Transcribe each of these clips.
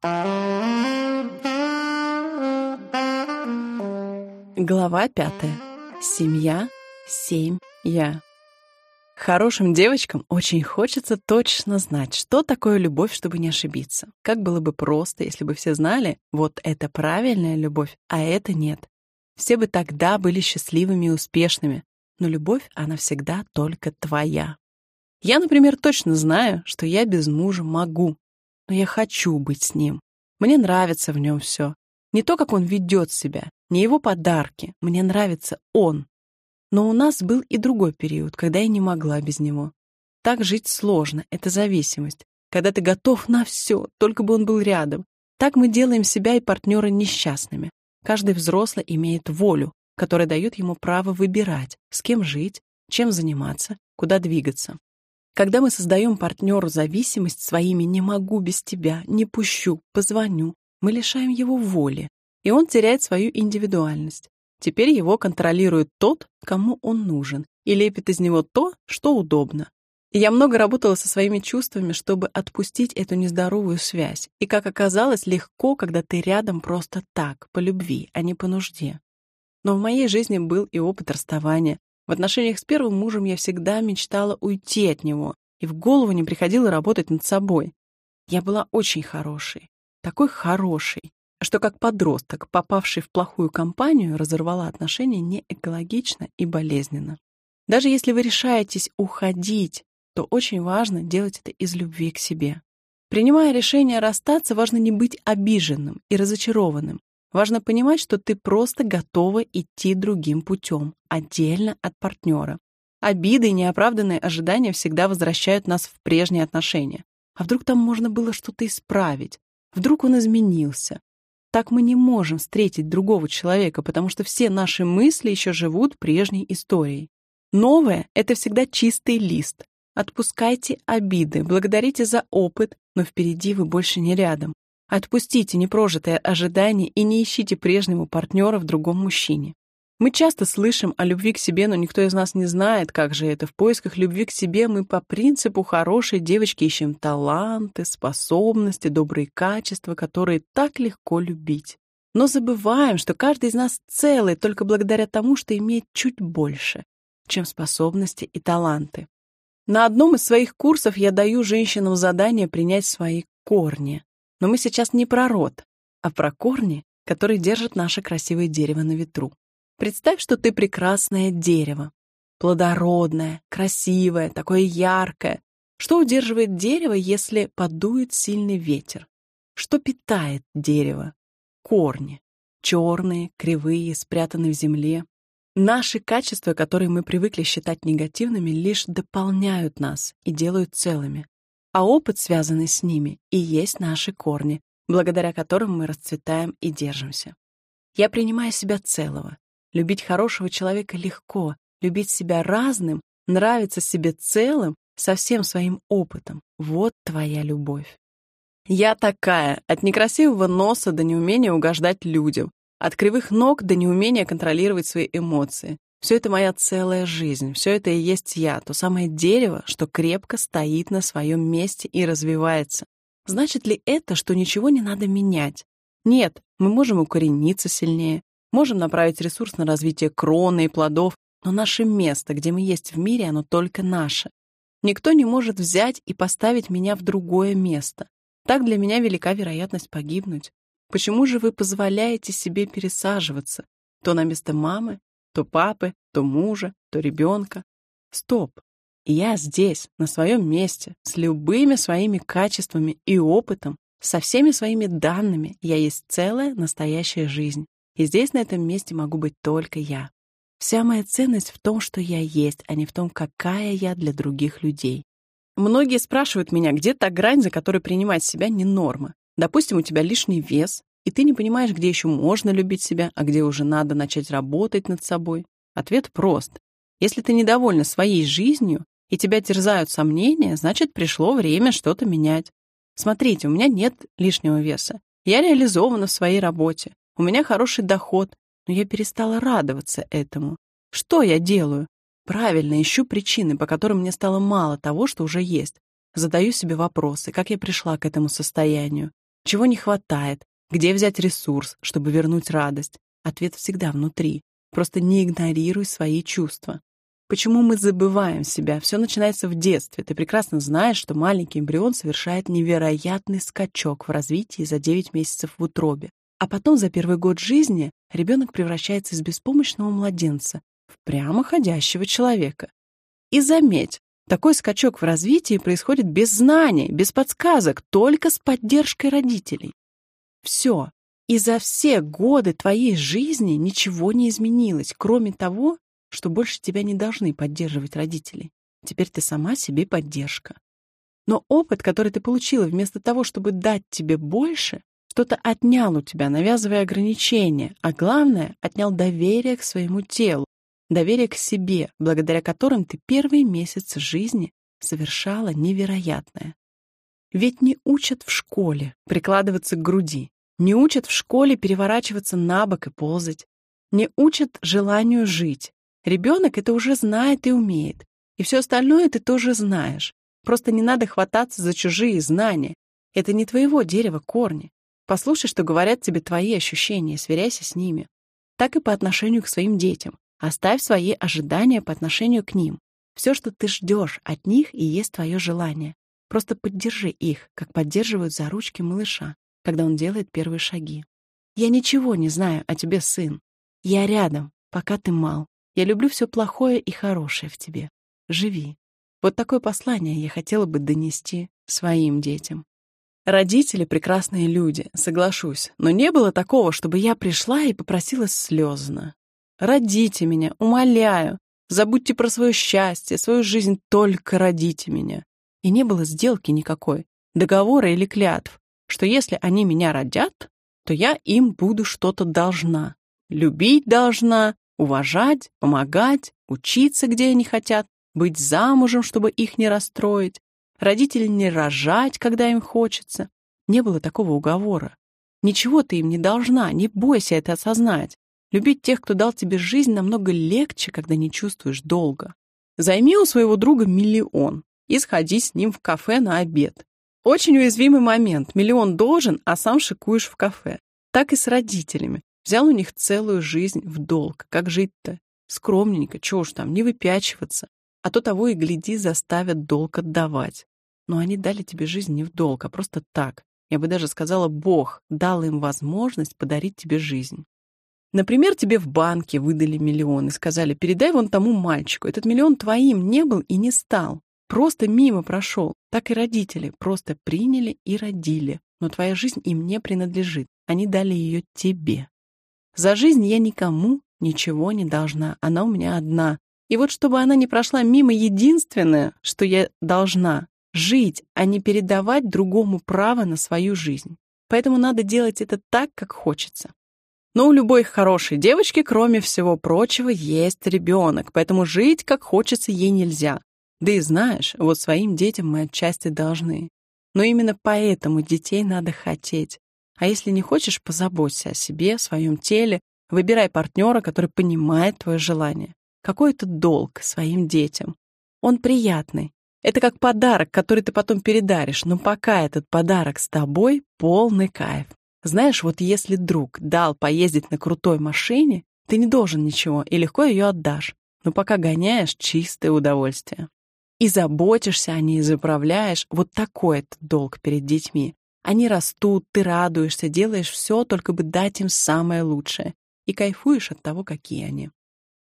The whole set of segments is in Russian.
Глава пятая. Семья, семь, я. Хорошим девочкам очень хочется точно знать, что такое любовь, чтобы не ошибиться. Как было бы просто, если бы все знали, вот это правильная любовь, а это нет. Все бы тогда были счастливыми и успешными. Но любовь, она всегда только твоя. Я, например, точно знаю, что я без мужа могу, но я хочу быть с ним. Мне нравится в нем все. Не то, как он ведет себя, не его подарки. Мне нравится он. Но у нас был и другой период, когда я не могла без него. Так жить сложно, это зависимость. Когда ты готов на все, только бы он был рядом. Так мы делаем себя и партнера несчастными. Каждый взрослый имеет волю, которая дает ему право выбирать, с кем жить, чем заниматься, куда двигаться. Когда мы создаем партнеру зависимость своими «не могу без тебя», «не пущу», «позвоню», мы лишаем его воли, и он теряет свою индивидуальность. Теперь его контролирует тот, кому он нужен, и лепит из него то, что удобно. Я много работала со своими чувствами, чтобы отпустить эту нездоровую связь. И, как оказалось, легко, когда ты рядом просто так, по любви, а не по нужде. Но в моей жизни был и опыт расставания. В отношениях с первым мужем я всегда мечтала уйти от него, и в голову не приходило работать над собой. Я была очень хорошей, такой хорошей, что как подросток, попавший в плохую компанию, разорвала отношения не экологично и болезненно. Даже если вы решаетесь уходить, то очень важно делать это из любви к себе. Принимая решение расстаться, важно не быть обиженным и разочарованным. Важно понимать, что ты просто готова идти другим путем, отдельно от партнера. Обиды и неоправданные ожидания всегда возвращают нас в прежние отношения. А вдруг там можно было что-то исправить? Вдруг он изменился? Так мы не можем встретить другого человека, потому что все наши мысли еще живут прежней историей. Новое — это всегда чистый лист. Отпускайте обиды, благодарите за опыт, но впереди вы больше не рядом. Отпустите непрожитое ожидание и не ищите прежнего партнера в другом мужчине. Мы часто слышим о любви к себе, но никто из нас не знает, как же это. В поисках любви к себе мы по принципу хорошей девочки ищем таланты, способности, добрые качества, которые так легко любить. Но забываем, что каждый из нас целый только благодаря тому, что имеет чуть больше, чем способности и таланты. На одном из своих курсов я даю женщинам задание принять свои корни. Но мы сейчас не про род, а про корни, которые держат наше красивое дерево на ветру. Представь, что ты прекрасное дерево. Плодородное, красивое, такое яркое. Что удерживает дерево, если подует сильный ветер? Что питает дерево? Корни. Черные, кривые, спрятанные в земле. Наши качества, которые мы привыкли считать негативными, лишь дополняют нас и делают целыми. А опыт, связанный с ними, и есть наши корни, благодаря которым мы расцветаем и держимся. Я принимаю себя целого, Любить хорошего человека легко, любить себя разным, нравиться себе целым, со всем своим опытом. Вот твоя любовь. Я такая, от некрасивого носа до неумения угождать людям, от кривых ног до неумения контролировать свои эмоции. Все это моя целая жизнь, все это и есть я, то самое дерево, что крепко стоит на своем месте и развивается. Значит ли это, что ничего не надо менять? Нет, мы можем укорениться сильнее, Можем направить ресурс на развитие кроны и плодов, но наше место, где мы есть в мире, оно только наше. Никто не может взять и поставить меня в другое место. Так для меня велика вероятность погибнуть. Почему же вы позволяете себе пересаживаться? То на место мамы, то папы, то мужа, то ребенка. Стоп. Я здесь, на своем месте, с любыми своими качествами и опытом, со всеми своими данными. Я есть целая настоящая жизнь. И здесь, на этом месте, могу быть только я. Вся моя ценность в том, что я есть, а не в том, какая я для других людей. Многие спрашивают меня, где та грань, за которой принимать себя не норма. Допустим, у тебя лишний вес, и ты не понимаешь, где еще можно любить себя, а где уже надо начать работать над собой. Ответ прост. Если ты недовольна своей жизнью, и тебя терзают сомнения, значит, пришло время что-то менять. Смотрите, у меня нет лишнего веса. Я реализована в своей работе. У меня хороший доход, но я перестала радоваться этому. Что я делаю? Правильно, ищу причины, по которым мне стало мало того, что уже есть. Задаю себе вопросы, как я пришла к этому состоянию. Чего не хватает? Где взять ресурс, чтобы вернуть радость? Ответ всегда внутри. Просто не игнорируй свои чувства. Почему мы забываем себя? Все начинается в детстве. Ты прекрасно знаешь, что маленький эмбрион совершает невероятный скачок в развитии за 9 месяцев в утробе. А потом за первый год жизни ребенок превращается из беспомощного младенца в прямо ходящего человека. И заметь, такой скачок в развитии происходит без знаний, без подсказок, только с поддержкой родителей. Все. И за все годы твоей жизни ничего не изменилось, кроме того, что больше тебя не должны поддерживать родители. Теперь ты сама себе поддержка. Но опыт, который ты получила, вместо того, чтобы дать тебе больше, что-то отнял у тебя, навязывая ограничения, а главное, отнял доверие к своему телу, доверие к себе, благодаря которым ты первые месяцы жизни совершала невероятное. Ведь не учат в школе прикладываться к груди, не учат в школе переворачиваться на бок и ползать, не учат желанию жить, Ребенок это уже знает и умеет. И все остальное ты тоже знаешь. Просто не надо хвататься за чужие знания. Это не твоего дерева корни. Послушай, что говорят тебе твои ощущения, сверяйся с ними. Так и по отношению к своим детям. Оставь свои ожидания по отношению к ним. Все, что ты ждешь от них, и есть твое желание. Просто поддержи их, как поддерживают за ручки малыша, когда он делает первые шаги. Я ничего не знаю о тебе, сын. Я рядом, пока ты мал. Я люблю все плохое и хорошее в тебе. Живи. Вот такое послание я хотела бы донести своим детям. Родители — прекрасные люди, соглашусь, но не было такого, чтобы я пришла и попросила слезно. Родите меня, умоляю. Забудьте про свое счастье, свою жизнь, только родите меня. И не было сделки никакой, договора или клятв, что если они меня родят, то я им буду что-то должна. Любить должна, уважать, помогать, учиться, где они хотят, быть замужем, чтобы их не расстроить, родители не рожать, когда им хочется. Не было такого уговора. Ничего ты им не должна, не бойся это осознать. Любить тех, кто дал тебе жизнь, намного легче, когда не чувствуешь долга. Займи у своего друга миллион и сходи с ним в кафе на обед. Очень уязвимый момент. Миллион должен, а сам шикуешь в кафе. Так и с родителями. Взял у них целую жизнь в долг. Как жить-то? Скромненько, чего уж там, не выпячиваться. А то того и гляди, заставят долг отдавать. Но они дали тебе жизнь не в долг, а просто так. Я бы даже сказала, Бог дал им возможность подарить тебе жизнь. Например, тебе в банке выдали миллион и сказали, передай вон тому мальчику. Этот миллион твоим не был и не стал. Просто мимо прошел. Так и родители просто приняли и родили. Но твоя жизнь им не принадлежит. Они дали ее тебе. За жизнь я никому ничего не должна, она у меня одна. И вот чтобы она не прошла мимо, единственное, что я должна — жить, а не передавать другому право на свою жизнь. Поэтому надо делать это так, как хочется. Но у любой хорошей девочки, кроме всего прочего, есть ребенок, поэтому жить, как хочется, ей нельзя. Да и знаешь, вот своим детям мы отчасти должны. Но именно поэтому детей надо хотеть, а если не хочешь, позаботься о себе, своем теле, выбирай партнера, который понимает твое желание. Какой это долг своим детям? Он приятный. Это как подарок, который ты потом передаришь, но пока этот подарок с тобой, полный кайф. Знаешь, вот если друг дал поездить на крутой машине, ты не должен ничего и легко ее отдашь. Но пока гоняешь, чистое удовольствие. И заботишься о ней, заправляешь, вот такой это долг перед детьми. Они растут, ты радуешься, делаешь все, только бы дать им самое лучшее. И кайфуешь от того, какие они.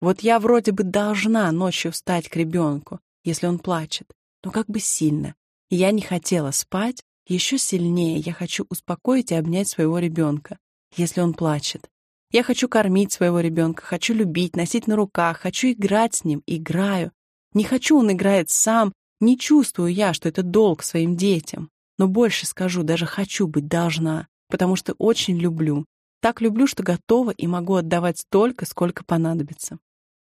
Вот я вроде бы должна ночью встать к ребенку, если он плачет, но как бы сильно. я не хотела спать, еще сильнее я хочу успокоить и обнять своего ребенка, если он плачет. Я хочу кормить своего ребенка, хочу любить, носить на руках, хочу играть с ним, играю. Не хочу, он играет сам, не чувствую я, что это долг своим детям. Но больше скажу, даже хочу быть должна, потому что очень люблю. Так люблю, что готова и могу отдавать столько, сколько понадобится.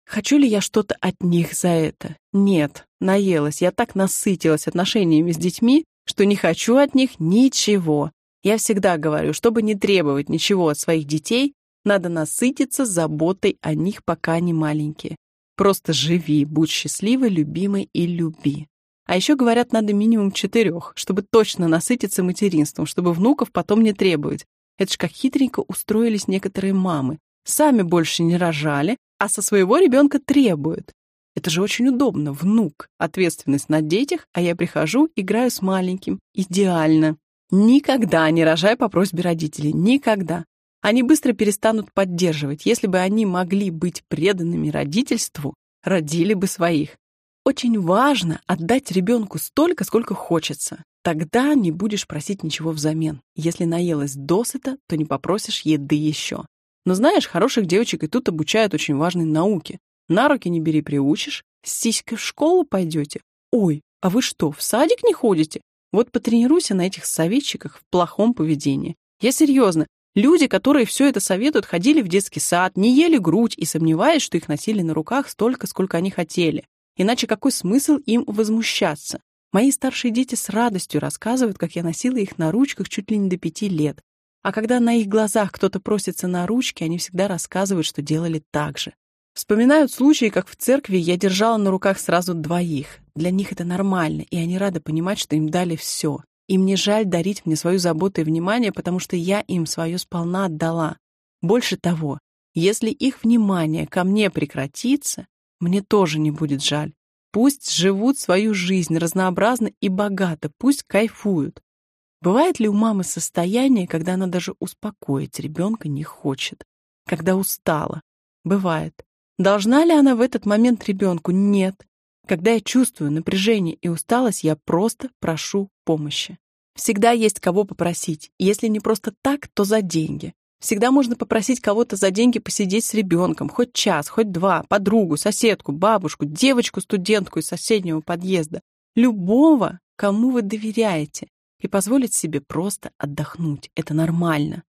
Хочу ли я что-то от них за это? Нет, наелась. Я так насытилась отношениями с детьми, что не хочу от них ничего. Я всегда говорю, чтобы не требовать ничего от своих детей, надо насытиться заботой о них, пока они маленькие. Просто живи, будь счастливой, любимой и люби. А еще говорят, надо минимум четырех, чтобы точно насытиться материнством, чтобы внуков потом не требовать. Это ж как хитренько устроились некоторые мамы. Сами больше не рожали, а со своего ребенка требуют. Это же очень удобно, внук, ответственность на детях, а я прихожу, играю с маленьким. Идеально. Никогда не рожай по просьбе родителей, никогда. Они быстро перестанут поддерживать. Если бы они могли быть преданными родительству, родили бы своих. Очень важно отдать ребенку столько, сколько хочется. Тогда не будешь просить ничего взамен. Если наелась досыта, то не попросишь еды еще. Но знаешь, хороших девочек и тут обучают очень важной науке. На руки не бери, приучишь. С сиськой в школу пойдете. Ой, а вы что, в садик не ходите? Вот потренируйся на этих советчиках в плохом поведении. Я серьезно. Люди, которые все это советуют, ходили в детский сад, не ели грудь и сомневаясь, что их носили на руках столько, сколько они хотели. Иначе какой смысл им возмущаться? Мои старшие дети с радостью рассказывают, как я носила их на ручках чуть ли не до пяти лет. А когда на их глазах кто-то просится на ручки, они всегда рассказывают, что делали так же. Вспоминают случаи, как в церкви я держала на руках сразу двоих. Для них это нормально, и они рады понимать, что им дали все. Им не жаль дарить мне свою заботу и внимание, потому что я им свое сполна отдала. Больше того, если их внимание ко мне прекратится, мне тоже не будет жаль. Пусть живут свою жизнь разнообразно и богато, пусть кайфуют. Бывает ли у мамы состояние, когда она даже успокоить ребенка не хочет? Когда устала? Бывает. Должна ли она в этот момент ребенку? Нет. Когда я чувствую напряжение и усталость, я просто прошу помощи. Всегда есть кого попросить. Если не просто так, то за деньги. Всегда можно попросить кого-то за деньги посидеть с ребенком, хоть час, хоть два, подругу, соседку, бабушку, девочку-студентку из соседнего подъезда. Любого, кому вы доверяете и позволить себе просто отдохнуть. Это нормально.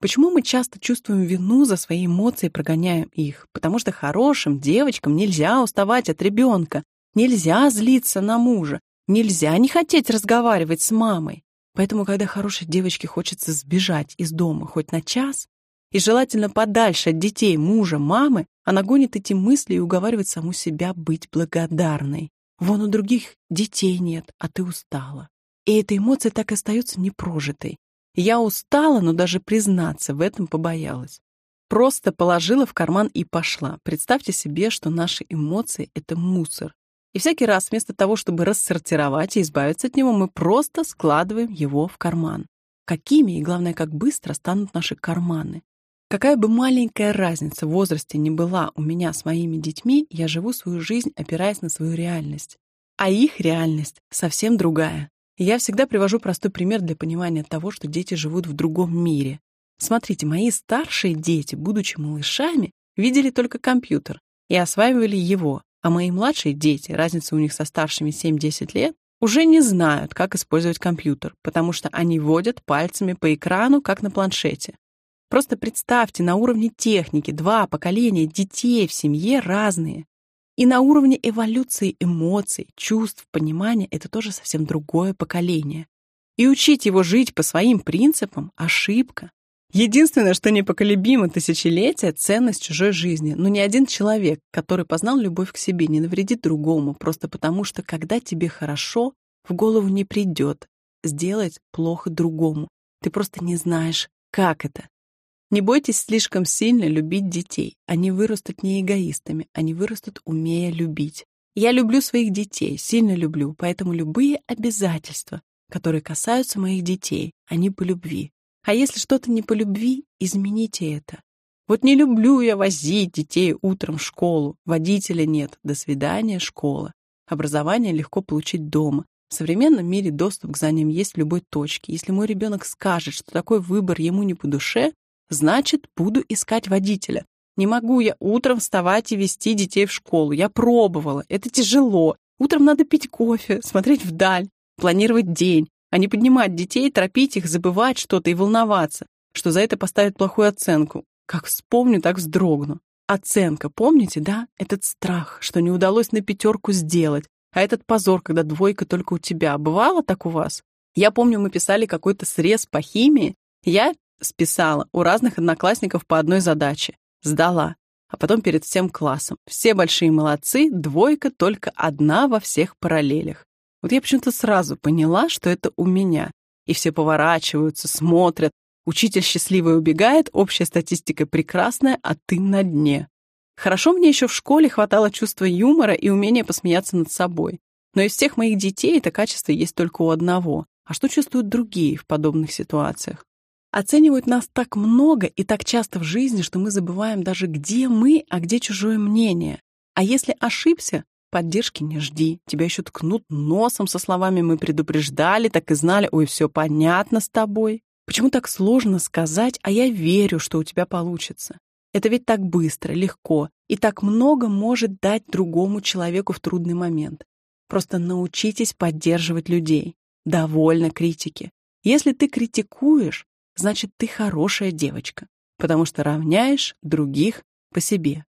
Почему мы часто чувствуем вину за свои эмоции и прогоняем их? Потому что хорошим девочкам нельзя уставать от ребенка, нельзя злиться на мужа, нельзя не хотеть разговаривать с мамой. Поэтому, когда хорошей девочке хочется сбежать из дома хоть на час, и желательно подальше от детей, мужа, мамы, она гонит эти мысли и уговаривает саму себя быть благодарной. Вон у других детей нет, а ты устала. И эта эмоция так и остается непрожитой. Я устала, но даже признаться в этом побоялась. Просто положила в карман и пошла. Представьте себе, что наши эмоции — это мусор. И всякий раз вместо того, чтобы рассортировать и избавиться от него, мы просто складываем его в карман. Какими и, главное, как быстро станут наши карманы. Какая бы маленькая разница в возрасте ни была у меня с моими детьми, я живу свою жизнь, опираясь на свою реальность. А их реальность совсем другая я всегда привожу простой пример для понимания того, что дети живут в другом мире. Смотрите, мои старшие дети, будучи малышами, видели только компьютер и осваивали его, а мои младшие дети, разница у них со старшими 7-10 лет, уже не знают, как использовать компьютер, потому что они водят пальцами по экрану, как на планшете. Просто представьте, на уровне техники два поколения детей в семье разные. И на уровне эволюции эмоций, чувств, понимания это тоже совсем другое поколение. И учить его жить по своим принципам — ошибка. Единственное, что непоколебимо тысячелетия — ценность чужой жизни. Но ни один человек, который познал любовь к себе, не навредит другому, просто потому что, когда тебе хорошо, в голову не придет сделать плохо другому. Ты просто не знаешь, как это. Не бойтесь слишком сильно любить детей. Они вырастут не эгоистами, они вырастут, умея любить. Я люблю своих детей, сильно люблю, поэтому любые обязательства, которые касаются моих детей, они по любви. А если что-то не по любви, измените это. Вот не люблю я возить детей утром в школу, водителя нет, до свидания, школа. Образование легко получить дома. В современном мире доступ к знаниям есть в любой точке. Если мой ребенок скажет, что такой выбор ему не по душе, Значит, буду искать водителя. Не могу я утром вставать и вести детей в школу. Я пробовала. Это тяжело. Утром надо пить кофе, смотреть вдаль, планировать день, а не поднимать детей, торопить их, забывать что-то и волноваться, что за это поставят плохую оценку. Как вспомню, так вздрогну. Оценка, помните, да? Этот страх, что не удалось на пятерку сделать, а этот позор, когда двойка только у тебя. Бывало так у вас? Я помню, мы писали какой-то срез по химии. Я Списала у разных одноклассников по одной задаче. Сдала. А потом перед всем классом. Все большие молодцы, двойка только одна во всех параллелях. Вот я почему-то сразу поняла, что это у меня. И все поворачиваются, смотрят. Учитель счастливый убегает, общая статистика прекрасная, а ты на дне. Хорошо мне еще в школе хватало чувства юмора и умения посмеяться над собой. Но из всех моих детей это качество есть только у одного. А что чувствуют другие в подобных ситуациях? Оценивают нас так много и так часто в жизни, что мы забываем даже, где мы, а где чужое мнение. А если ошибся, поддержки не жди. Тебя еще ткнут носом со словами «мы предупреждали, так и знали, ой, все понятно с тобой». Почему так сложно сказать, а я верю, что у тебя получится? Это ведь так быстро, легко и так много может дать другому человеку в трудный момент. Просто научитесь поддерживать людей. Довольно критики. Если ты критикуешь, значит, ты хорошая девочка, потому что равняешь других по себе.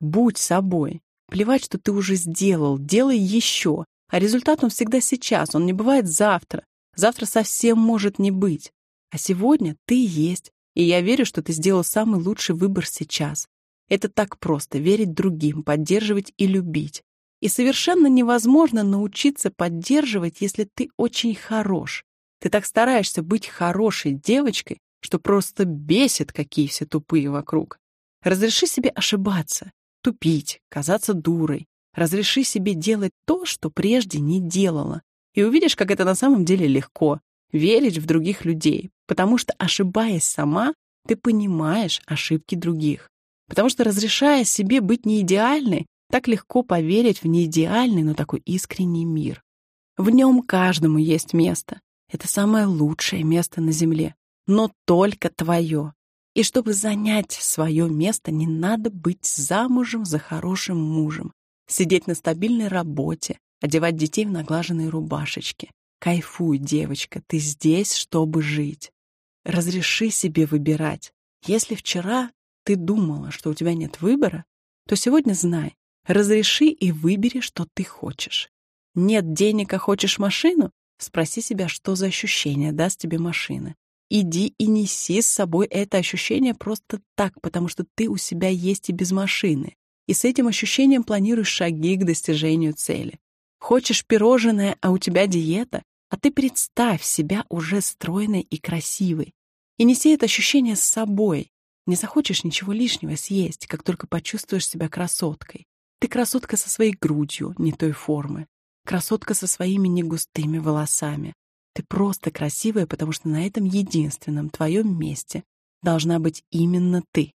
Будь собой. Плевать, что ты уже сделал, делай еще. А результат он всегда сейчас, он не бывает завтра. Завтра совсем может не быть. А сегодня ты есть, и я верю, что ты сделал самый лучший выбор сейчас. Это так просто — верить другим, поддерживать и любить. И совершенно невозможно научиться поддерживать, если ты очень хорош. Ты так стараешься быть хорошей девочкой, что просто бесит, какие все тупые вокруг. Разреши себе ошибаться, тупить, казаться дурой. Разреши себе делать то, что прежде не делала. И увидишь, как это на самом деле легко — верить в других людей. Потому что, ошибаясь сама, ты понимаешь ошибки других. Потому что, разрешая себе быть неидеальной, так легко поверить в неидеальный, но такой искренний мир. В нем каждому есть место. Это самое лучшее место на Земле. Но только твое. И чтобы занять свое место, не надо быть замужем за хорошим мужем, сидеть на стабильной работе, одевать детей в наглаженные рубашечки. Кайфуй, девочка, ты здесь, чтобы жить. Разреши себе выбирать. Если вчера ты думала, что у тебя нет выбора, то сегодня знай, разреши и выбери, что ты хочешь. Нет денег, а хочешь машину? Спроси себя, что за ощущение даст тебе машина. Иди и неси с собой это ощущение просто так, потому что ты у себя есть и без машины. И с этим ощущением планируешь шаги к достижению цели. Хочешь пирожное, а у тебя диета? А ты представь себя уже стройной и красивой. И неси это ощущение с собой. Не захочешь ничего лишнего съесть, как только почувствуешь себя красоткой. Ты красотка со своей грудью не той формы. Красотка со своими негустыми волосами. Ты просто красивая, потому что на этом единственном твоем месте должна быть именно ты.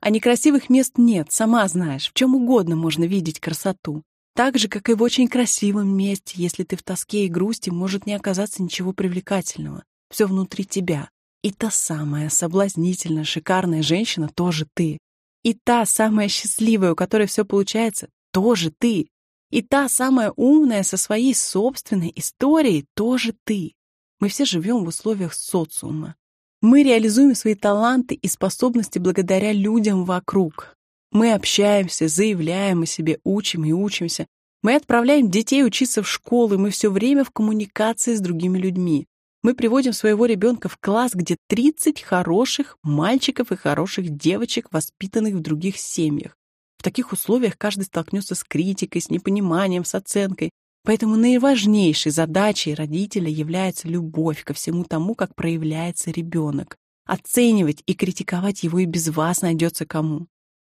А некрасивых мест нет, сама знаешь, в чем угодно можно видеть красоту. Так же, как и в очень красивом месте, если ты в тоске и грусти, может не оказаться ничего привлекательного. Все внутри тебя. И та самая соблазнительная, шикарная женщина тоже ты. И та самая счастливая, у которой все получается, тоже ты. И та самая умная со своей собственной историей тоже ты. Мы все живем в условиях социума. Мы реализуем свои таланты и способности благодаря людям вокруг. Мы общаемся, заявляем о себе, учим и учимся. Мы отправляем детей учиться в школы, мы все время в коммуникации с другими людьми. Мы приводим своего ребенка в класс, где 30 хороших мальчиков и хороших девочек, воспитанных в других семьях. В таких условиях каждый столкнется с критикой, с непониманием, с оценкой. Поэтому наиважнейшей задачей родителя является любовь ко всему тому, как проявляется ребенок. Оценивать и критиковать его и без вас найдется кому.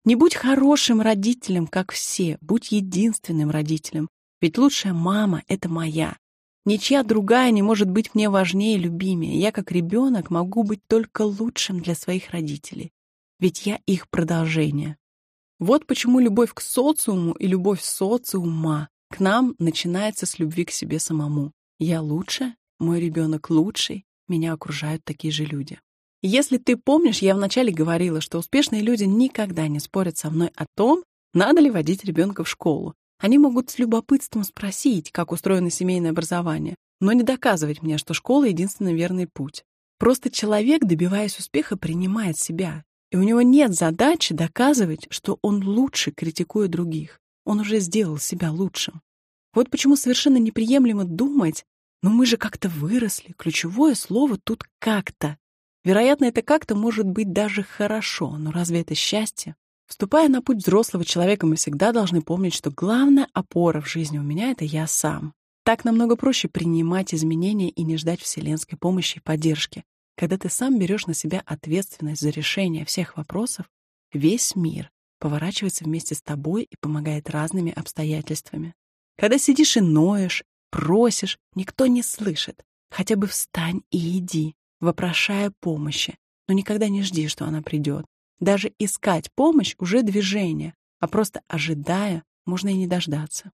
Не будь хорошим родителем, как все, будь единственным родителем. Ведь лучшая мама — это моя. Ничья другая не может быть мне важнее и любимее. Я, как ребенок, могу быть только лучшим для своих родителей. Ведь я их продолжение. Вот почему любовь к социуму и любовь социума к нам начинается с любви к себе самому. Я лучше, мой ребенок лучший, меня окружают такие же люди. Если ты помнишь, я вначале говорила, что успешные люди никогда не спорят со мной о том, надо ли водить ребенка в школу. Они могут с любопытством спросить, как устроено семейное образование, но не доказывать мне, что школа — единственный верный путь. Просто человек, добиваясь успеха, принимает себя. И у него нет задачи доказывать, что он лучше, критикуя других. Он уже сделал себя лучшим. Вот почему совершенно неприемлемо думать, но мы же как-то выросли. Ключевое слово тут «как-то». Вероятно, это как-то может быть даже хорошо, но разве это счастье? Вступая на путь взрослого человека, мы всегда должны помнить, что главная опора в жизни у меня — это я сам. Так намного проще принимать изменения и не ждать вселенской помощи и поддержки. Когда ты сам берешь на себя ответственность за решение всех вопросов, весь мир поворачивается вместе с тобой и помогает разными обстоятельствами. Когда сидишь и ноешь, просишь, никто не слышит. Хотя бы встань и иди, вопрошая помощи, но никогда не жди, что она придет. Даже искать помощь уже движение, а просто ожидая, можно и не дождаться.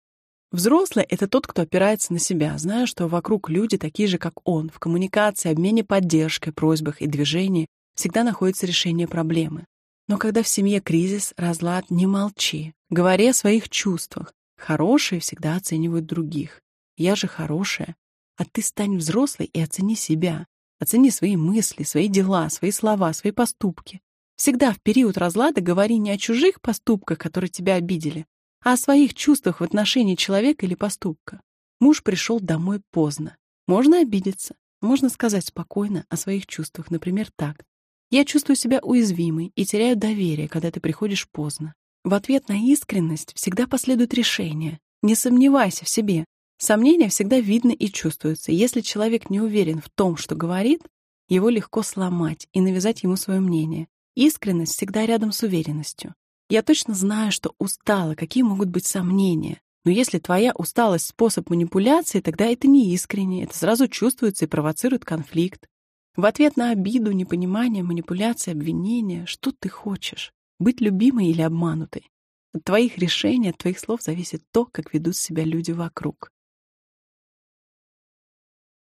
Взрослый — это тот, кто опирается на себя, зная, что вокруг люди такие же, как он, в коммуникации, обмене поддержкой, просьбах и движении всегда находится решение проблемы. Но когда в семье кризис, разлад, не молчи. Говори о своих чувствах. Хорошие всегда оценивают других. Я же хорошая. А ты стань взрослой и оцени себя. Оцени свои мысли, свои дела, свои слова, свои поступки. Всегда в период разлада говори не о чужих поступках, которые тебя обидели, а о своих чувствах в отношении человека или поступка. Муж пришел домой поздно. Можно обидеться, можно сказать спокойно о своих чувствах, например, так. Я чувствую себя уязвимой и теряю доверие, когда ты приходишь поздно. В ответ на искренность всегда последует решение. Не сомневайся в себе. Сомнения всегда видно и чувствуются. Если человек не уверен в том, что говорит, его легко сломать и навязать ему свое мнение. Искренность всегда рядом с уверенностью. Я точно знаю, что устала, какие могут быть сомнения. Но если твоя усталость — способ манипуляции, тогда это не искренне, это сразу чувствуется и провоцирует конфликт. В ответ на обиду, непонимание, манипуляции, обвинения, что ты хочешь? Быть любимой или обманутой? От твоих решений, от твоих слов зависит то, как ведут себя люди вокруг.